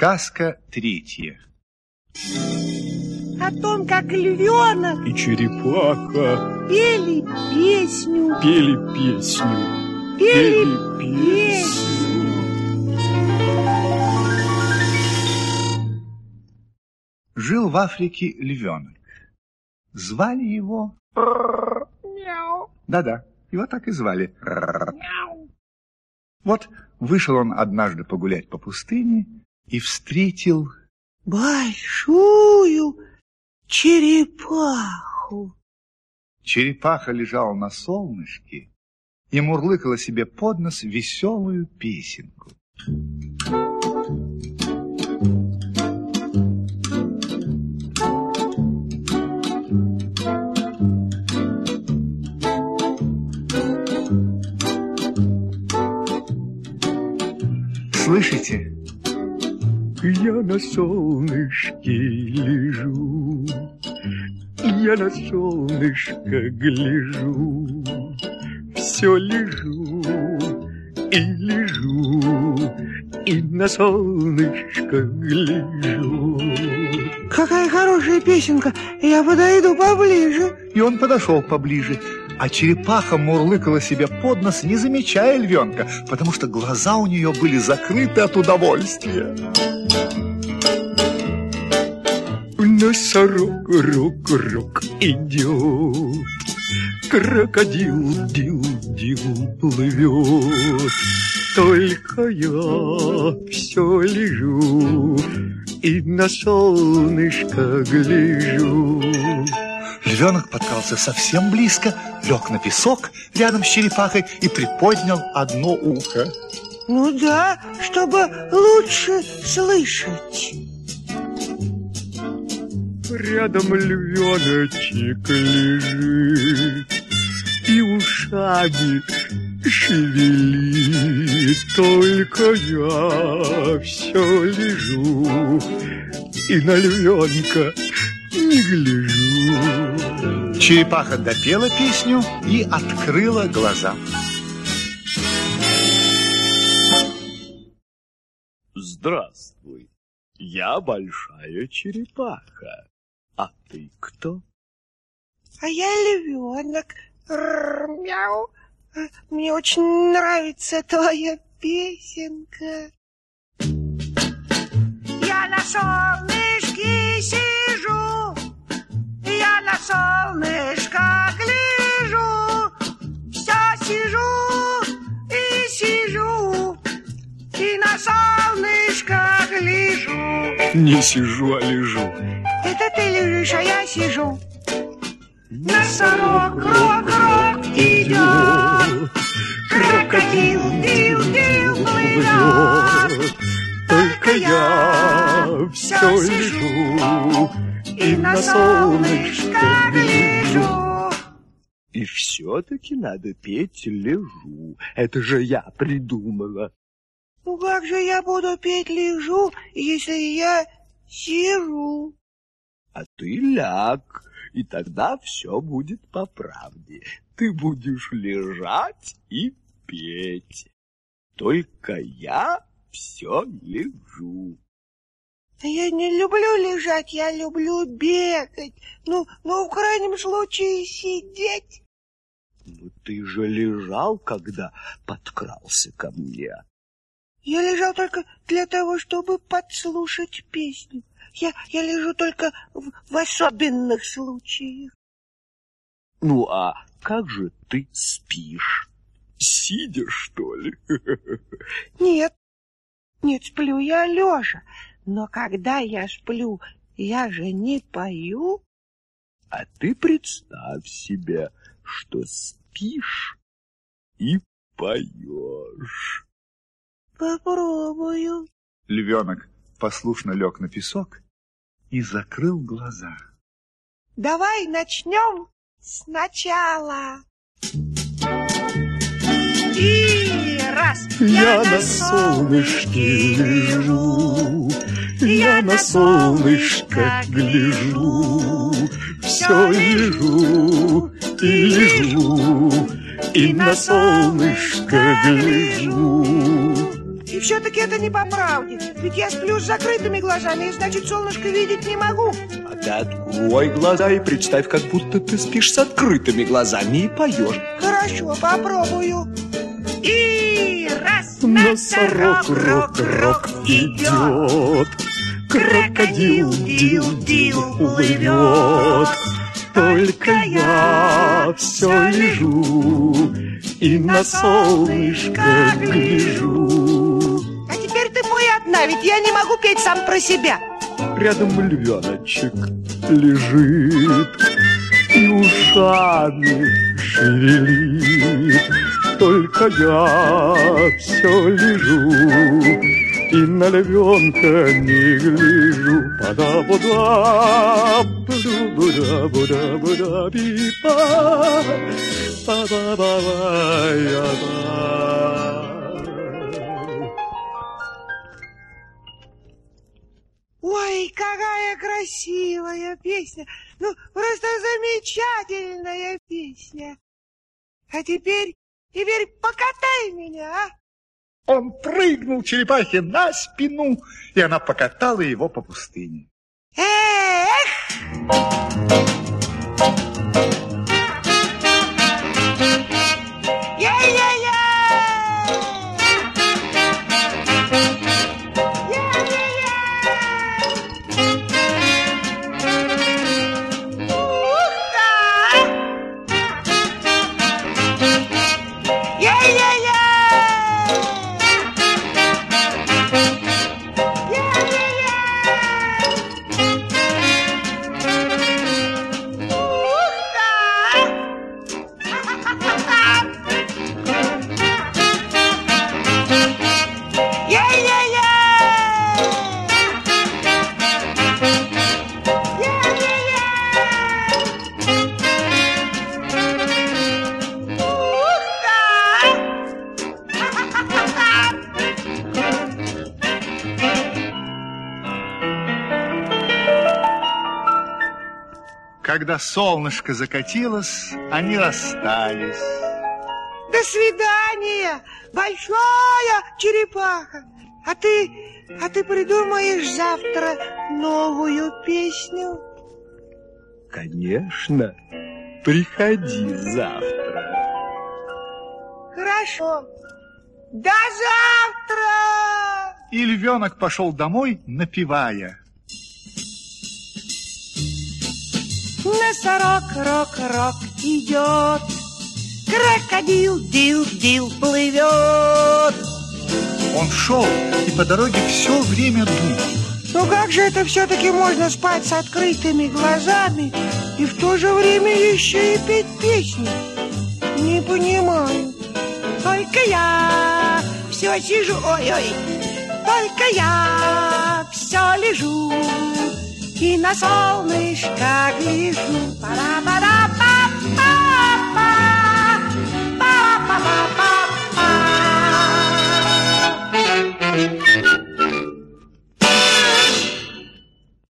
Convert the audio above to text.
Сказка третья. О том, как львенок и черепаха пели песню. пели песню. Пели песню. Жил в Африке львенок. Звали его... Мяу. Да-да, его так и звали. Мяу. Вот вышел он однажды погулять по пустыне и встретил... Большую черепаху. Черепаха лежала на солнышке и мурлыкала себе под нос веселую песенку. Слышите? Я на солнышке лежу, я на солнышко гляжу, все лежу и лежу, и на солнышко гляжу. Какая хорошая песенка. Я подойду поближе. И он подошел поближе, а черепаха мурлыкала себе под нос, не замечая львенка, потому что глаза у нее были закрыты от удовольствия. Носорог, рок, рок идет, крокодил, дил, дил плывет. Только я все лежу и на солнышко гляжу. Львенок подкрался совсем близко, лег на песок рядом с черепахой и приподнял одно ухо. Ну да, чтобы лучше слышать. Рядом львеночек лежит и ушами шевелит. Только я все лежу и на львенка не гляжу. Черепаха допела песню и открыла глаза. Здравствуй, я большая черепаха. А ты кто? А я львенок. Мяу. Мне очень нравится твоя песенка. Я на Не сижу, а лежу. Это ты лежишь, а я сижу. Носорог, рок, рок идет, крокодил, дил, дил плывет. Только я все лежу и на солнышко гляжу. И все-таки надо петь лежу. Это же я придумала. Ну как же я буду петь лежу, если я сижу? А ты ляг, и тогда все будет по правде. Ты будешь лежать и петь. Только я все лежу. Да Я не люблю лежать, я люблю бегать. Ну, ну, в крайнем случае сидеть. Ну ты же лежал, когда подкрался ко мне. Я лежал только для того, чтобы подслушать песню. Я, я лежу только в, в особенных случаях. Ну а как же ты спишь? Сидя, что ли? Нет, нет, сплю я лежа. Но когда я сплю, я же не пою. А ты представь себе, что спишь и поешь. Попробую. Львенок послушно лег на песок и закрыл глаза. Давай начнем сначала. И раз. Я на солнышке лежу, я на солнышко гляжу, все лежу и лежу, и на солнышко гляжу. И все-таки это не по правде. Ведь я сплю с закрытыми глазами, и значит, солнышко видеть не могу. А ты открой глаза и представь, как будто ты спишь с открытыми глазами и поешь. Хорошо, попробую. И раз, Носорог, рок, рок идет, крокодил, дил, дил плывет. Только я все лежу и на солнышко гляжу. Ведь я не могу петь сам про себя. Рядом львеночек лежит и ушами шевелит. Только я все лежу и на львенка не гляжу. пада буда буда буда буда буда бипа па Ой, какая красивая песня. Ну, просто замечательная песня. А теперь, теперь покатай меня, а? Он прыгнул черепахе на спину, и она покатала его по пустыне. Эх! Когда солнышко закатилось, они расстались. До свидания, большая черепаха. А ты, а ты придумаешь завтра новую песню? Конечно, приходи завтра. Хорошо. До завтра! И львенок пошел домой, напевая. Носорог, рок, рок идет. Крокодил, дил, дил плывет. Он шел и по дороге все время думал. Ну как же это все-таки можно спать с открытыми глазами и в то же время еще и петь песни? Не понимаю. Только я все сижу, ой-ой, только я все лежу и на солнышко гляжу. Пара-пара.